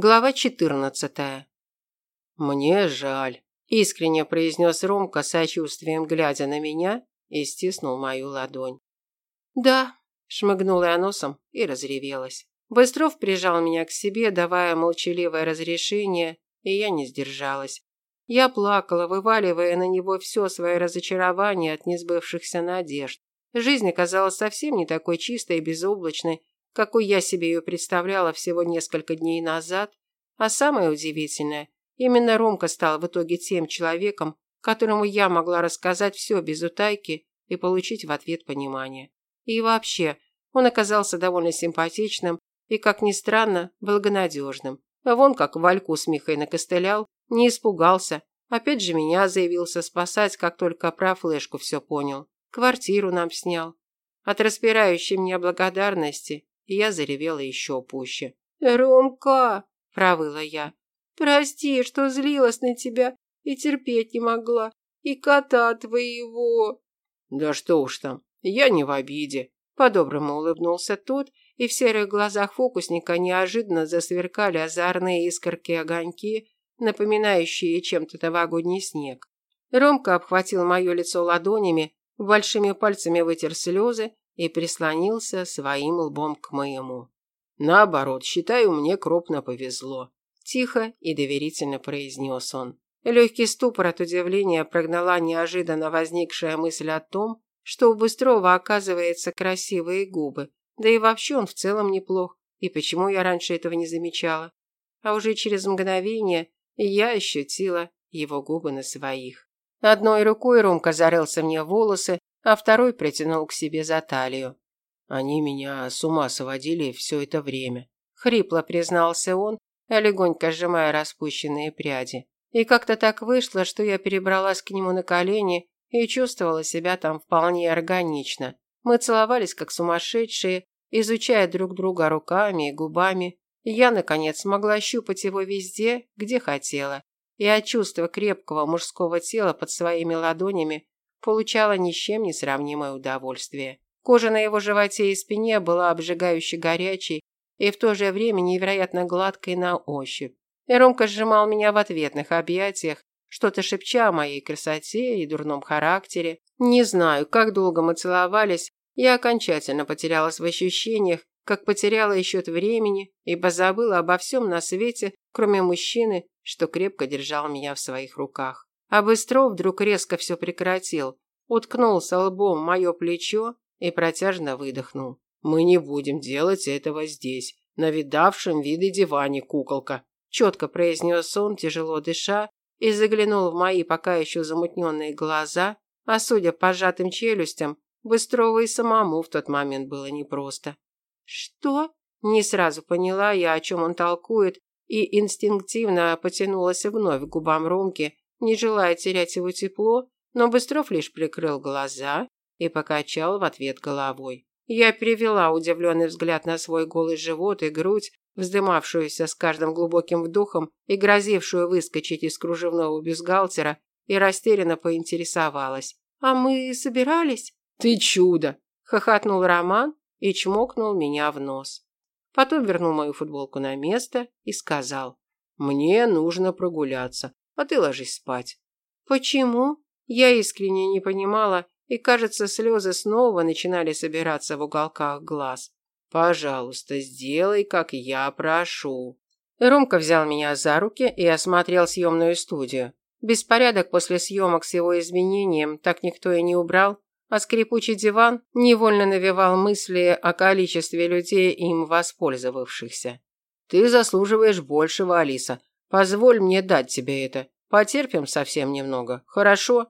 Глава 14. Мне жаль, искренне произнес Ромка сочувствием, глядя на меня, и стиснул мою ладонь. Да, шмыгнула я носом и разревелась. Быстров прижал меня к себе, давая молчаливое разрешение, и я не сдержалась. Я плакала, вываливая на него все свое разочарование от несбывшихся надежд. Жизнь оказалась совсем не такой чистой и безоблачной, какой я себе ее представляла всего несколько дней назад, а самое удивительное, именно Ромка стал в итоге тем человеком, которому я могла рассказать все без утайки и получить в ответ понимание. И вообще, он оказался довольно симпатичным и, как ни странно, благонадежным. Вон как Вальку с Михой накостылял, не испугался, опять же меня заявился спасать, как только про флешку все понял. Квартиру нам снял. От распирающей меня благодарности и я заревела еще пуще. «Ромка!» – провыла я. «Прости, что злилась на тебя и терпеть не могла. И кота твоего!» «Да что уж там, я не в обиде!» По-доброму улыбнулся тот, и в серых глазах фокусника неожиданно засверкали озорные искорки-огоньки, напоминающие чем-то новогодний снег. Ромка обхватил мое лицо ладонями, большими пальцами вытер слезы и прислонился своим лбом к моему. Наоборот, считаю, мне крупно повезло. Тихо и доверительно произнес он. Легкий ступор от удивления прогнала неожиданно возникшая мысль о том, что у Быстрова, оказывается, красивые губы. Да и вообще он в целом неплох. И почему я раньше этого не замечала? А уже через мгновение я ощутила его губы на своих. Одной рукой Ромка зарылся мне в волосы, а второй притянул к себе за талию. Они меня с ума сводили все это время. Хрипло признался он, легонько сжимая распущенные пряди. И как-то так вышло, что я перебралась к нему на колени и чувствовала себя там вполне органично. Мы целовались как сумасшедшие, изучая друг друга руками и губами. Я, наконец, смогла щупать его везде, где хотела. И от чувства крепкого мужского тела под своими ладонями получала ни с чем не сравнимое удовольствие. Кожа на его животе и спине была обжигающе горячей и в то же время невероятно гладкой на ощупь. И Ромка сжимал меня в ответных объятиях, что-то шепча о моей красоте и дурном характере. Не знаю, как долго мы целовались, я окончательно потерялась в ощущениях, как потеряла и счет времени, ибо забыла обо всем на свете, кроме мужчины, что крепко держал меня в своих руках. А Быстров вдруг резко все прекратил, уткнулся лбом в мое плечо и протяжно выдохнул. «Мы не будем делать этого здесь, на видавшем виды диване, куколка», четко произнес он, тяжело дыша, и заглянул в мои пока еще замутненные глаза, а судя по сжатым челюстям, Быстрову и самому в тот момент было непросто. «Что?» Не сразу поняла я, о чем он толкует, и инстинктивно потянулась вновь к губам Ромки, не желая терять его тепло, но Быстров лишь прикрыл глаза и покачал в ответ головой. Я перевела удивленный взгляд на свой голый живот и грудь, вздымавшуюся с каждым глубоким вдохом и грозившую выскочить из кружевного бюстгальтера, и растерянно поинтересовалась. «А мы собирались?» «Ты чудо!» – хохотнул Роман и чмокнул меня в нос. Потом вернул мою футболку на место и сказал. «Мне нужно прогуляться а ты ложись спать». «Почему?» Я искренне не понимала, и, кажется, слезы снова начинали собираться в уголках глаз. «Пожалуйста, сделай, как я прошу». Ромка взял меня за руки и осмотрел съемную студию. Беспорядок после съемок с его изменением так никто и не убрал, а скрипучий диван невольно навевал мысли о количестве людей, им воспользовавшихся. «Ты заслуживаешь большего, Алиса. Позволь мне дать тебе это. Потерпим совсем немного, хорошо?»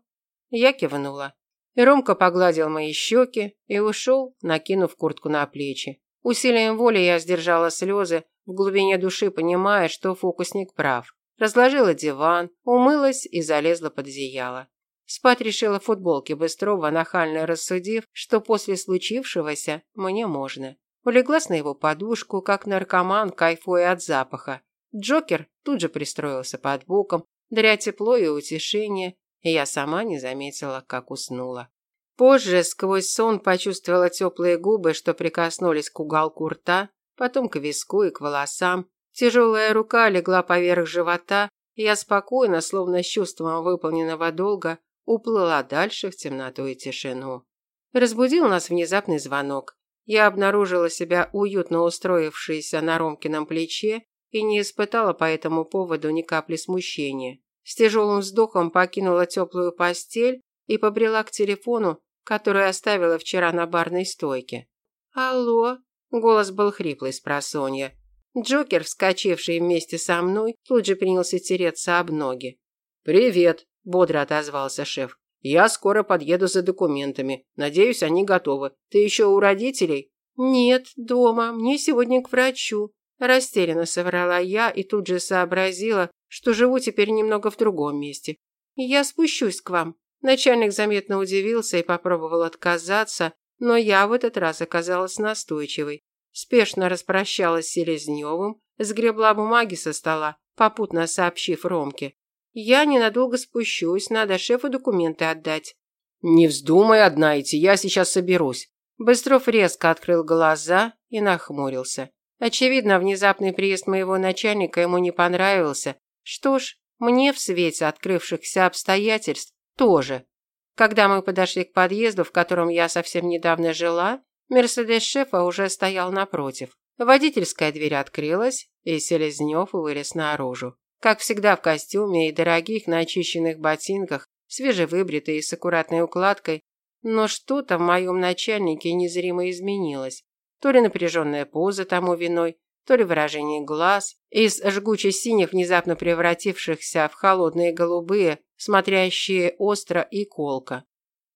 Я кивнула. Ромка погладил мои щеки и ушел, накинув куртку на плечи. Усилием воли я сдержала слезы, в глубине души понимая, что фокусник прав. Разложила диван, умылась и залезла под одеяло. Спать решила в футболке Быстрова, нахально рассудив, что после случившегося мне можно. Улеглась на его подушку, как наркоман, кайфуя от запаха. Джокер тут же пристроился под боком, даря тепло и утешение, и я сама не заметила, как уснула. Позже сквозь сон почувствовала теплые губы, что прикоснулись к уголку рта, потом к виску и к волосам, Тяжелая рука легла поверх живота, и я спокойно, словно с чувством выполненного долга, уплыла дальше в темноту и тишину. Разбудил нас внезапный звонок. Я обнаружила себя уютно устроившейся на Ромкином плече и не испытала по этому поводу ни капли смущения. С тяжелым вздохом покинула теплую постель и побрела к телефону, который оставила вчера на барной стойке. «Алло!» – голос был хриплый с просонья. Джокер, вскочивший вместе со мной, тут же принялся тереться об ноги. «Привет!» – бодро отозвался шеф. «Я скоро подъеду за документами. Надеюсь, они готовы. Ты еще у родителей?» «Нет, дома. Мне сегодня к врачу». Растерянно соврала я и тут же сообразила, что живу теперь немного в другом месте. «Я спущусь к вам». Начальник заметно удивился и попробовал отказаться, но я в этот раз оказалась настойчивой. Спешно распрощалась с Селезневым, сгребла бумаги со стола, попутно сообщив Ромке. «Я ненадолго спущусь, надо шефу документы отдать». «Не вздумай одна идти, я сейчас соберусь». Быстров резко открыл глаза и нахмурился. Очевидно, внезапный приезд моего начальника ему не понравился. Что ж, мне в свете открывшихся обстоятельств тоже. Когда мы подошли к подъезду, в котором я совсем недавно жила, Мерседес шефа уже стоял напротив. Водительская дверь открылась, и Селезнев вылез наружу. Как всегда в костюме и дорогих начищенных ботинках, свежевыбритый и с аккуратной укладкой, но что-то в моем начальнике незримо изменилось. То ли напряженная поза тому виной, то ли выражение глаз, из жгуче синих, внезапно превратившихся в холодные голубые, смотрящие остро и колко.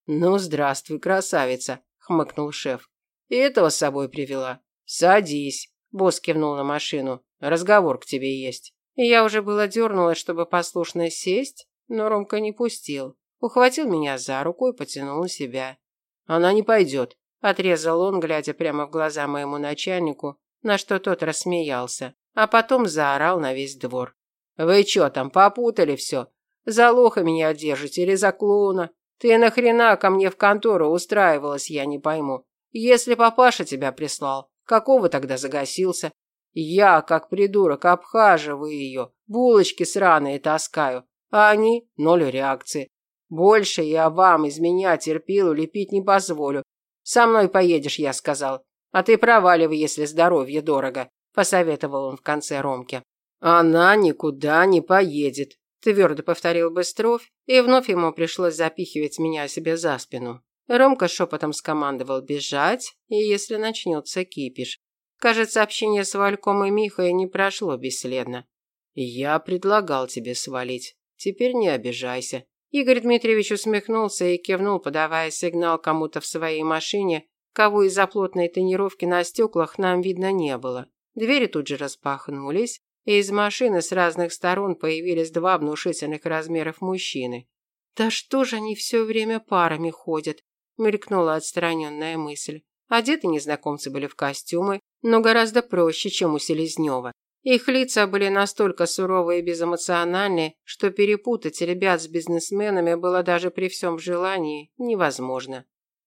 «Ну, здравствуй, красавица», – хмыкнул шеф. И этого с собой привела. Садись. Босс кивнул на машину. Разговор к тебе есть. И я уже было дернулась, чтобы послушно сесть, но Ромка не пустил. Ухватил меня за руку и потянул на себя. Она не пойдет. Отрезал он, глядя прямо в глаза моему начальнику, на что тот рассмеялся, а потом заорал на весь двор. «Вы чё там, попутали все? За лоха меня держите или за клоуна? Ты нахрена ко мне в контору устраивалась, я не пойму. Если папаша тебя прислал, какого тогда загасился? Я, как придурок, обхаживаю ее, булочки сраные таскаю, а они – ноль реакции. Больше я вам из меня терпилу лепить не позволю. Со мной поедешь, я сказал. А ты проваливай, если здоровье дорого, посоветовал он в конце Ромке. Она никуда не поедет, твердо повторил Быстров, и вновь ему пришлось запихивать меня себе за спину. Ромка шепотом скомандовал бежать, и если начнется кипиш. Кажется, общение с Вальком и Михой не прошло бесследно. «Я предлагал тебе свалить. Теперь не обижайся». Игорь Дмитриевич усмехнулся и кивнул, подавая сигнал кому-то в своей машине, кого из-за плотной тонировки на стеклах нам видно не было. Двери тут же распахнулись, и из машины с разных сторон появились два внушительных размеров мужчины. Да что же они все время парами ходят? мелькнула отстраненная мысль. Одеты незнакомцы были в костюмы, но гораздо проще, чем у Селезнева. Их лица были настолько суровые и безэмоциональные, что перепутать ребят с бизнесменами было даже при всем желании невозможно.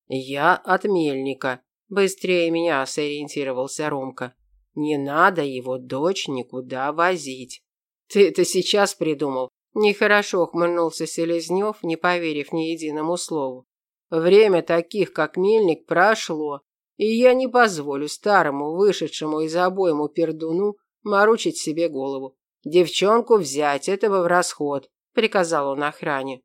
«Я от Мельника», – быстрее меня сориентировался Ромка. «Не надо его дочь никуда возить». «Ты это сейчас придумал?» Нехорошо ухмыльнулся Селезнев, не поверив ни единому слову. Время таких, как Мельник, прошло, и я не позволю старому, вышедшему из обойму пердуну морочить себе голову. Девчонку взять, этого в расход, приказал он охране.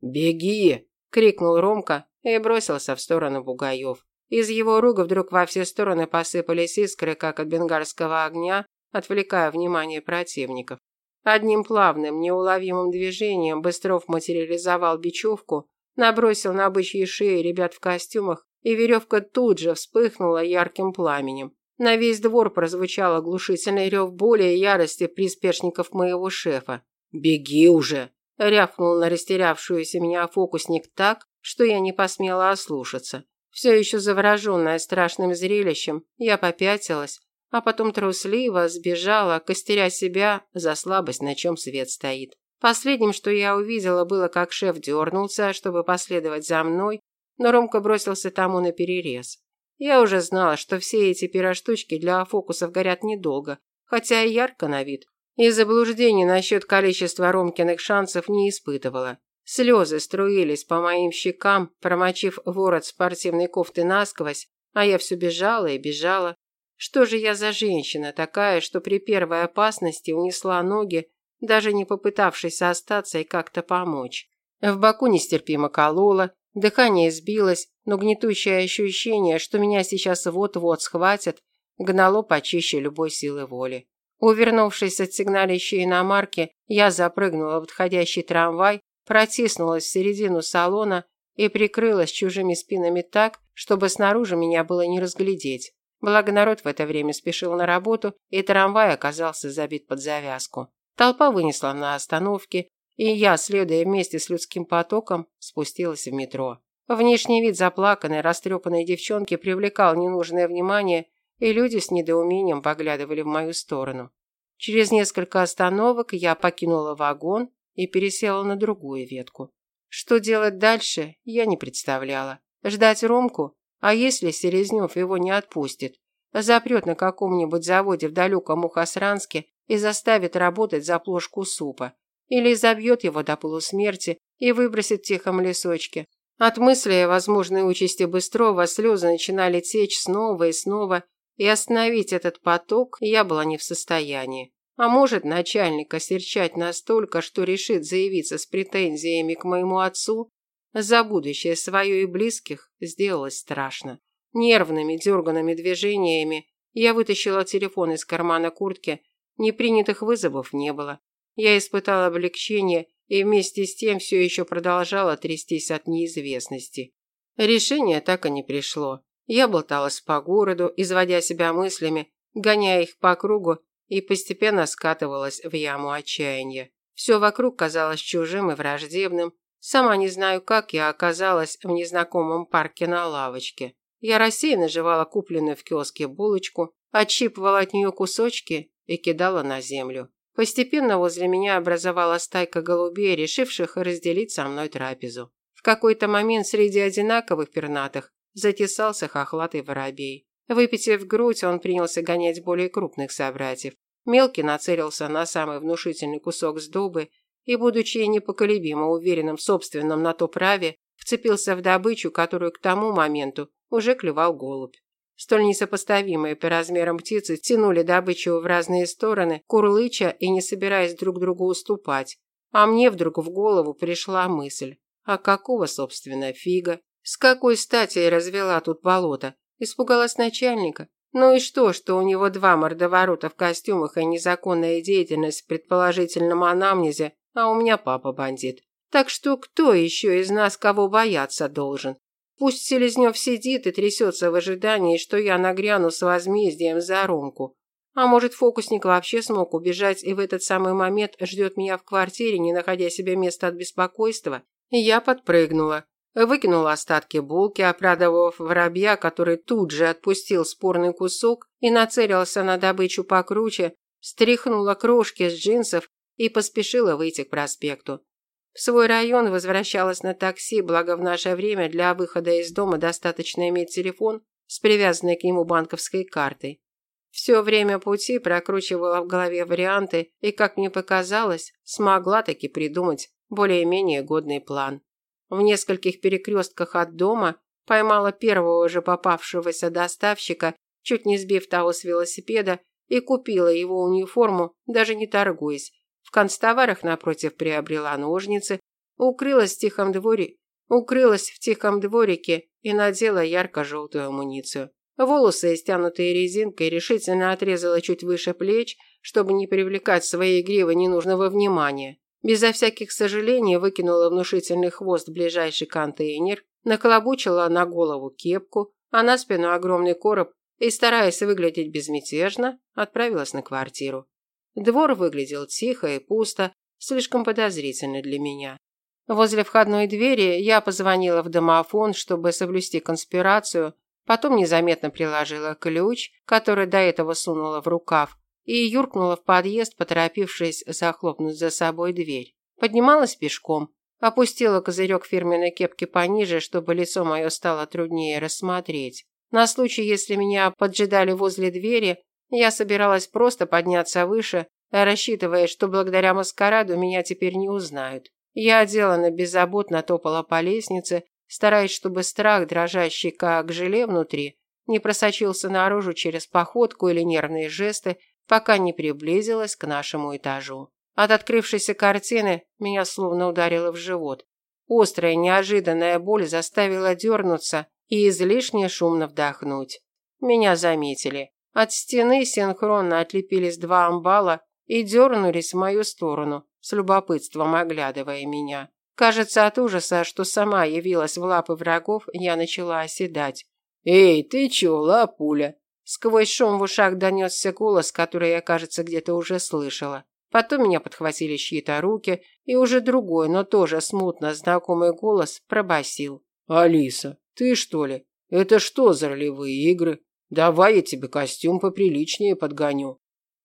Беги, крикнул Ромка и бросился в сторону бугаев. Из его рук вдруг во все стороны посыпались искры, как от бенгальского огня, отвлекая внимание противников. Одним плавным, неуловимым движением Быстров материализовал бечевку набросил на бычьи шеи ребят в костюмах, и веревка тут же вспыхнула ярким пламенем. На весь двор прозвучал оглушительный рев боли и ярости приспешников моего шефа. «Беги уже!» – рявкнул на растерявшуюся меня фокусник так, что я не посмела ослушаться. Все еще завороженная страшным зрелищем, я попятилась, а потом трусливо сбежала, костеря себя за слабость, на чем свет стоит. Последним, что я увидела, было, как шеф дернулся, чтобы последовать за мной, но Ромка бросился тому на перерез. Я уже знала, что все эти пироштучки для фокусов горят недолго, хотя и ярко на вид. И заблуждений насчет количества Ромкиных шансов не испытывала. Слезы струились по моим щекам, промочив ворот спортивной кофты насквозь, а я все бежала и бежала. Что же я за женщина такая, что при первой опасности унесла ноги, даже не попытавшись остаться и как-то помочь? В боку нестерпимо кололо, дыхание сбилось, но гнетущее ощущение, что меня сейчас вот-вот схватят, гнало почище любой силы воли. Увернувшись от сигналищей иномарки, я запрыгнула в подходящий трамвай, протиснулась в середину салона и прикрылась чужими спинами так, чтобы снаружи меня было не разглядеть. Благо народ в это время спешил на работу, и трамвай оказался забит под завязку. Толпа вынесла на остановке, и я, следуя вместе с людским потоком, спустилась в метро. Внешний вид заплаканной, растрепанной девчонки привлекал ненужное внимание, и люди с недоумением поглядывали в мою сторону. Через несколько остановок я покинула вагон и пересела на другую ветку. Что делать дальше, я не представляла. Ждать Ромку? А если Селезнев его не отпустит? Запрет на каком-нибудь заводе в далеком Мухосранске и заставит работать за плошку супа. Или забьет его до полусмерти и выбросит в тихом лесочке. От мысли о возможной участи Быстрова слезы начинали течь снова и снова, и остановить этот поток я была не в состоянии. А может, начальник осерчать настолько, что решит заявиться с претензиями к моему отцу? За будущее свое и близких сделалось страшно. Нервными, дерганными движениями я вытащила телефон из кармана куртки, непринятых вызовов не было. Я испытала облегчение и вместе с тем все еще продолжала трястись от неизвестности. Решение так и не пришло. Я болталась по городу, изводя себя мыслями, гоняя их по кругу и постепенно скатывалась в яму отчаяния. Все вокруг казалось чужим и враждебным. Сама не знаю, как я оказалась в незнакомом парке на лавочке. Я рассеянно жевала купленную в киоске булочку, отщипывала от нее кусочки и кидала на землю. Постепенно возле меня образовалась стайка голубей, решивших разделить со мной трапезу. В какой-то момент среди одинаковых пернатых затесался хохлатый воробей. Выпитив грудь, он принялся гонять более крупных собратьев. Мелкий нацелился на самый внушительный кусок сдобы и, будучи непоколебимо уверенным в собственном на то праве, вцепился в добычу, которую к тому моменту уже клевал голубь. Столь несопоставимые по размерам птицы тянули добычу в разные стороны, курлыча и не собираясь друг другу уступать. А мне вдруг в голову пришла мысль. А какого, собственно, фига? С какой стати развела тут болото? Испугалась начальника. Ну и что, что у него два мордоворота в костюмах и незаконная деятельность в предположительном анамнезе, а у меня папа бандит. Так что кто еще из нас кого бояться должен? Пусть Селезнев сидит и трясется в ожидании, что я нагряну с возмездием за Ромку. А может, фокусник вообще смог убежать и в этот самый момент ждет меня в квартире, не находя себе места от беспокойства? Я подпрыгнула. Выкинула остатки булки, обрадовав воробья, который тут же отпустил спорный кусок и нацелился на добычу покруче, стряхнула крошки с джинсов и поспешила выйти к проспекту. В свой район возвращалась на такси, благо в наше время для выхода из дома достаточно иметь телефон с привязанной к нему банковской картой. Все время пути прокручивала в голове варианты и, как мне показалось, смогла таки придумать более-менее годный план. В нескольких перекрестках от дома поймала первого же попавшегося доставщика, чуть не сбив того с велосипеда, и купила его униформу, даже не торгуясь. В констоварах напротив приобрела ножницы, укрылась в тихом дворе, укрылась в тихом дворике и надела ярко-желтую амуницию. Волосы, стянутые резинкой, решительно отрезала чуть выше плеч, чтобы не привлекать своей гривы ненужного внимания. Безо всяких сожалений выкинула внушительный хвост в ближайший контейнер, наколобучила на голову кепку, а на спину огромный короб и, стараясь выглядеть безмятежно, отправилась на квартиру. Двор выглядел тихо и пусто, слишком подозрительно для меня. Возле входной двери я позвонила в домофон, чтобы соблюсти конспирацию, потом незаметно приложила ключ, который до этого сунула в рукав, и юркнула в подъезд, поторопившись захлопнуть за собой дверь. Поднималась пешком, опустила козырек фирменной кепки пониже, чтобы лицо мое стало труднее рассмотреть. На случай, если меня поджидали возле двери, Я собиралась просто подняться выше, рассчитывая, что благодаря маскараду меня теперь не узнают. Я отделанно беззаботно топала по лестнице, стараясь, чтобы страх, дрожащий как желе внутри, не просочился наружу через походку или нервные жесты, пока не приблизилась к нашему этажу. От открывшейся картины меня словно ударило в живот. Острая, неожиданная боль заставила дернуться и излишне шумно вдохнуть. Меня заметили. От стены синхронно отлепились два амбала и дернулись в мою сторону, с любопытством оглядывая меня. Кажется, от ужаса, что сама явилась в лапы врагов, я начала оседать. «Эй, ты чё, лапуля?» Сквозь шум в ушах донесся голос, который я, кажется, где-то уже слышала. Потом меня подхватили чьи-то руки, и уже другой, но тоже смутно знакомый голос пробасил. «Алиса, ты что ли? Это что за ролевые игры? Давай я тебе костюм поприличнее подгоню».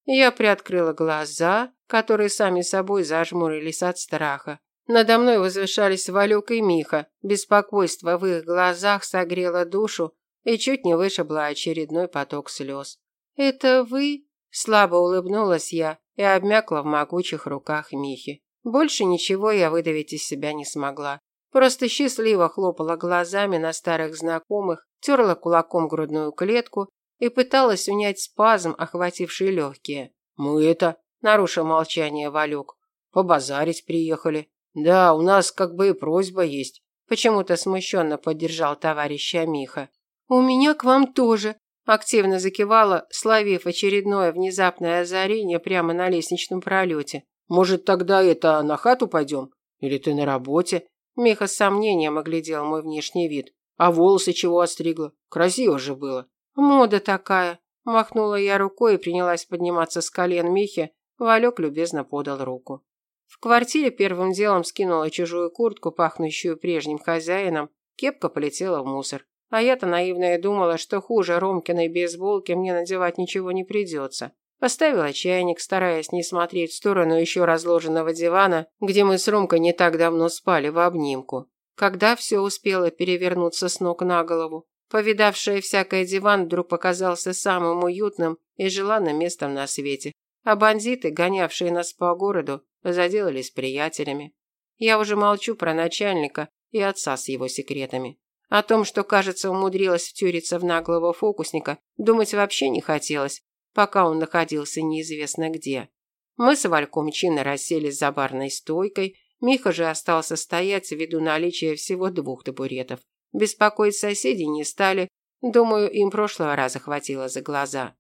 Я приоткрыла глаза, которые сами собой зажмурились от страха. Надо мной возвышались Валюк и Миха. Беспокойство в их глазах согрело душу и чуть не вышибло очередной поток слез. «Это вы?» Слабо улыбнулась я и обмякла в могучих руках Михи. Больше ничего я выдавить из себя не смогла. Просто счастливо хлопала глазами на старых знакомых, терла кулаком грудную клетку и пыталась унять спазм, охвативший легкие. «Мы это...» – нарушил молчание Валюк. «Побазарить приехали. Да, у нас как бы и просьба есть». Почему-то смущенно поддержал товарища Миха. «У меня к вам тоже», Активно закивала, словив очередное внезапное озарение прямо на лестничном пролете. «Может, тогда это на хату пойдем? Или ты на работе?» Миха с сомнением оглядел мой внешний вид. «А волосы чего остригла? Красиво же было». «Мода такая». Махнула я рукой и принялась подниматься с колен Михи. Валек любезно подал руку. В квартире первым делом скинула чужую куртку, пахнущую прежним хозяином. Кепка полетела в мусор. А я-то наивная думала, что хуже Ромкиной бейсболки мне надевать ничего не придется. Поставила чайник, стараясь не смотреть в сторону еще разложенного дивана, где мы с Ромкой не так давно спали в обнимку. Когда все успело перевернуться с ног на голову, повидавшая всякое диван вдруг показался самым уютным и желанным местом на свете. А бандиты, гонявшие нас по городу, заделались приятелями. Я уже молчу про начальника и отца с его секретами. О том, что, кажется, умудрилась втюриться в наглого фокусника, думать вообще не хотелось, пока он находился неизвестно где. Мы с Вальком чинно расселись за барной стойкой, Миха же остался стоять ввиду наличия всего двух табуретов. Беспокоить соседей не стали, думаю, им прошлого раза хватило за глаза.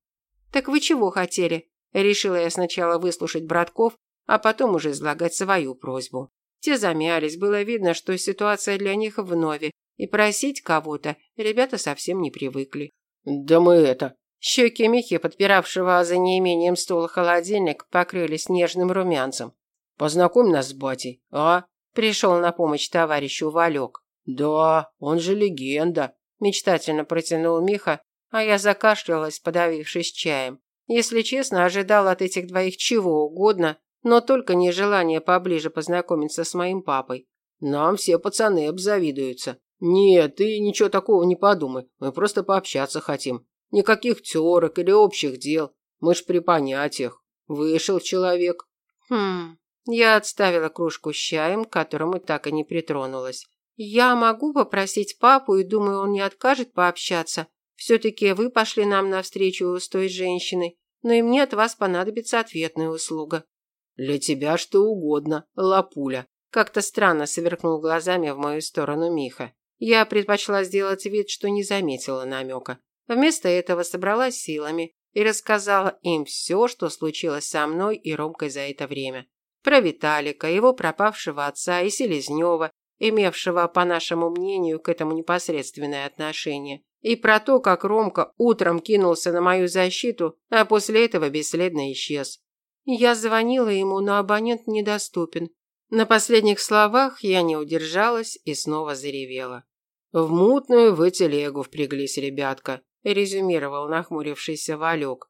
«Так вы чего хотели?» Решила я сначала выслушать братков, а потом уже излагать свою просьбу. Те замялись, было видно, что ситуация для них вновь, и просить кого-то ребята совсем не привыкли. «Да мы это...» Щеки Михи, подпиравшего за неимением стола холодильник, покрылись нежным румянцем. «Познакомь нас с батей, а?» Пришел на помощь товарищу Валек. «Да, он же легенда», – мечтательно протянул Миха, а я закашлялась, подавившись чаем. Если честно, ожидал от этих двоих чего угодно, но только не желание поближе познакомиться с моим папой. Нам все пацаны обзавидуются. «Нет, ты ничего такого не подумай. Мы просто пообщаться хотим. Никаких терок или общих дел. Мы ж при понятиях. Вышел человек». «Хм...» Я отставила кружку с чаем, к которому так и не притронулась. «Я могу попросить папу, и думаю, он не откажет пообщаться. Все-таки вы пошли нам навстречу с той женщиной, но и мне от вас понадобится ответная услуга». «Для тебя что угодно, лапуля», как-то странно сверкнул глазами в мою сторону Миха. Я предпочла сделать вид, что не заметила намека. Вместо этого собралась силами и рассказала им все, что случилось со мной и Ромкой за это время. Про Виталика, его пропавшего отца и Селезнева, имевшего, по нашему мнению, к этому непосредственное отношение. И про то, как Ромка утром кинулся на мою защиту, а после этого бесследно исчез. Я звонила ему, но абонент недоступен. На последних словах я не удержалась и снова заревела. «В мутную вы телегу впряглись, ребятка», – резюмировал нахмурившийся Валек.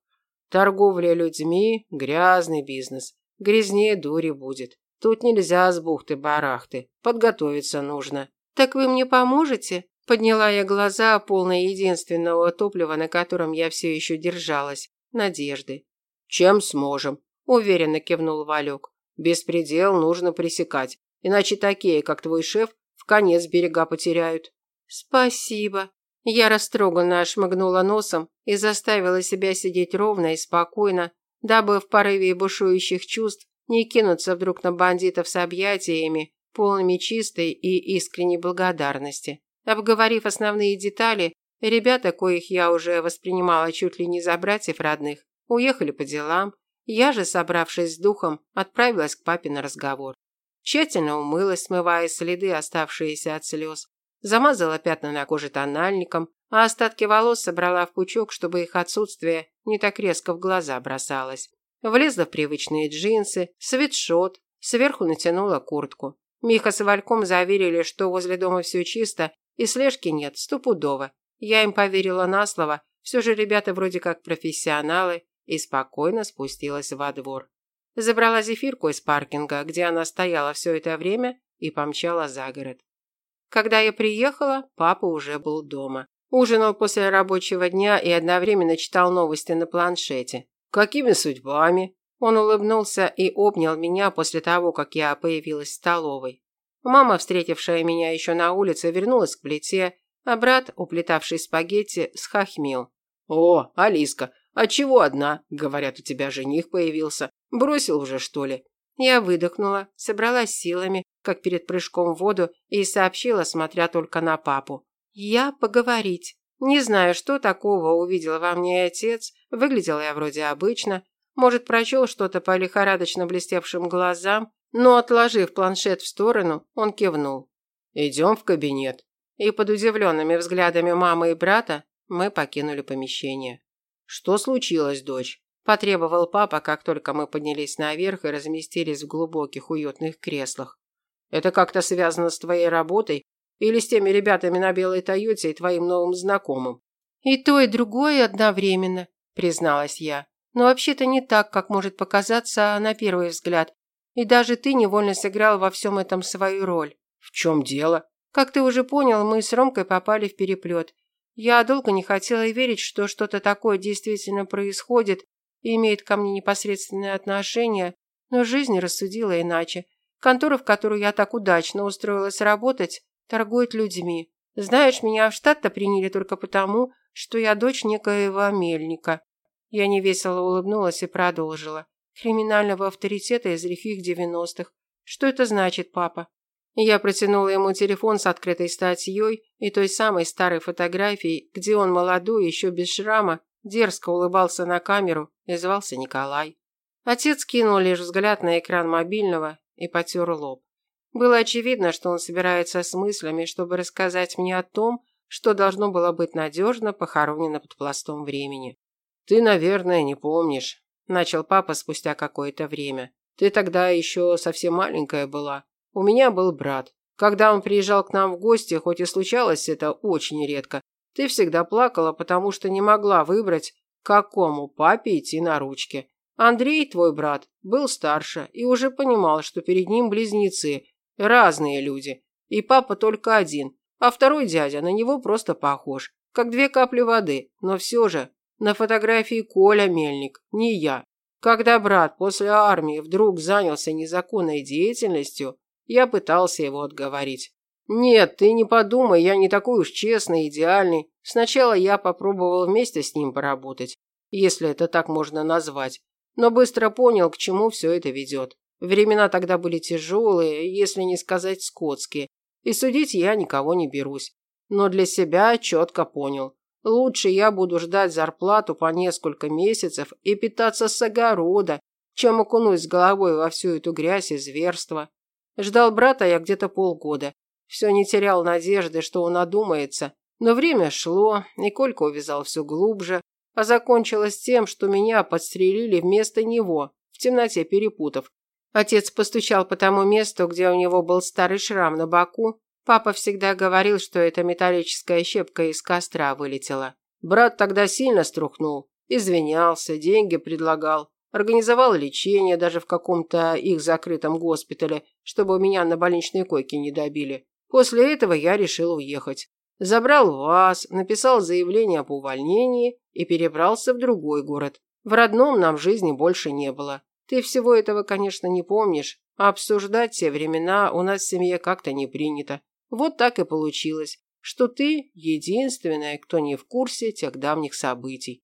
«Торговля людьми – грязный бизнес. Грязнее дури будет. Тут нельзя с бухты-барахты. Подготовиться нужно». «Так вы мне поможете?» Подняла я глаза, полные единственного топлива, на котором я все еще держалась. надежды. «Чем сможем?» – уверенно кивнул Валек. «Беспредел нужно пресекать, иначе такие, как твой шеф, в конец берега потеряют». «Спасибо». Я растроганно шмыгнула носом и заставила себя сидеть ровно и спокойно, дабы в порыве бушующих чувств не кинуться вдруг на бандитов с объятиями, полными чистой и искренней благодарности. Обговорив основные детали, ребята, коих я уже воспринимала чуть ли не за братьев родных, уехали по делам, я же, собравшись с духом, отправилась к папе на разговор. Тщательно умылась, смывая следы, оставшиеся от слез, замазала пятна на коже тональником, а остатки волос собрала в пучок, чтобы их отсутствие не так резко в глаза бросалось. Влезла в привычные джинсы, свитшот, сверху натянула куртку. Миха с Вальком заверили, что возле дома все чисто и слежки нет, стопудово. Я им поверила на слово, все же ребята вроде как профессионалы, и спокойно спустилась во двор. Забрала зефирку из паркинга, где она стояла все это время, и помчала за город. Когда я приехала, папа уже был дома. Ужинал после рабочего дня и одновременно читал новости на планшете. «Какими судьбами?» Он улыбнулся и обнял меня после того, как я появилась в столовой. Мама, встретившая меня еще на улице, вернулась к плите, а брат, уплетавший спагетти, схохмел. «О, Алиска, а чего одна? Говорят, у тебя жених появился. Бросил уже, что ли?» Я выдохнула, собралась силами, как перед прыжком в воду, и сообщила, смотря только на папу. «Я поговорить. Не знаю, что такого увидел во мне отец. Выглядела я вроде обычно. Может, прочел что-то по лихорадочно блестевшим глазам, но, отложив планшет в сторону, он кивнул. «Идем в кабинет». И под удивленными взглядами мамы и брата мы покинули помещение. «Что случилось, дочь?» – потребовал папа, как только мы поднялись наверх и разместились в глубоких уютных креслах. «Это как-то связано с твоей работой или с теми ребятами на белой Тойоте и твоим новым знакомым?» «И то, и другое одновременно», – призналась я. Но вообще-то не так, как может показаться на первый взгляд. И даже ты невольно сыграл во всем этом свою роль. В чем дело? Как ты уже понял, мы с Ромкой попали в переплет. Я долго не хотела верить, что что-то такое действительно происходит и имеет ко мне непосредственное отношение, но жизнь рассудила иначе. Контора, в которую я так удачно устроилась работать, торгует людьми. Знаешь, меня в штат-то приняли только потому, что я дочь некоего мельника. Я невесело улыбнулась и продолжила. Криминального авторитета из лихих девяностых. Что это значит, папа? Я протянула ему телефон с открытой статьей и той самой старой фотографией, где он молодой, еще без шрама, дерзко улыбался на камеру и звался Николай. Отец кинул лишь взгляд на экран мобильного и потер лоб. Было очевидно, что он собирается с мыслями, чтобы рассказать мне о том, что должно было быть надежно похоронено под пластом времени. «Ты, наверное, не помнишь», – начал папа спустя какое-то время. «Ты тогда еще совсем маленькая была. У меня был брат. Когда он приезжал к нам в гости, хоть и случалось это очень редко, ты всегда плакала, потому что не могла выбрать, к какому папе идти на ручке. Андрей, твой брат, был старше и уже понимал, что перед ним близнецы, разные люди. И папа только один, а второй дядя на него просто похож, как две капли воды, но все же на фотографии Коля Мельник, не я. Когда брат после армии вдруг занялся незаконной деятельностью, я пытался его отговорить. Нет, ты не подумай, я не такой уж честный, идеальный. Сначала я попробовал вместе с ним поработать, если это так можно назвать, но быстро понял, к чему все это ведет. Времена тогда были тяжелые, если не сказать скотские, и судить я никого не берусь. Но для себя четко понял, Лучше я буду ждать зарплату по несколько месяцев и питаться с огорода, чем окунусь с головой во всю эту грязь и зверство. Ждал брата я где-то полгода. Все не терял надежды, что он одумается. Но время шло, и Колька увязал все глубже, а закончилось тем, что меня подстрелили вместо него, в темноте перепутав. Отец постучал по тому месту, где у него был старый шрам на боку, Папа всегда говорил, что эта металлическая щепка из костра вылетела. Брат тогда сильно струхнул, извинялся, деньги предлагал, организовал лечение даже в каком-то их закрытом госпитале, чтобы меня на больничной койке не добили. После этого я решил уехать. Забрал вас, написал заявление об увольнении и перебрался в другой город. В родном нам жизни больше не было. Ты всего этого, конечно, не помнишь, а обсуждать те времена у нас в семье как-то не принято. Вот так и получилось, что ты единственная, кто не в курсе тех давних событий.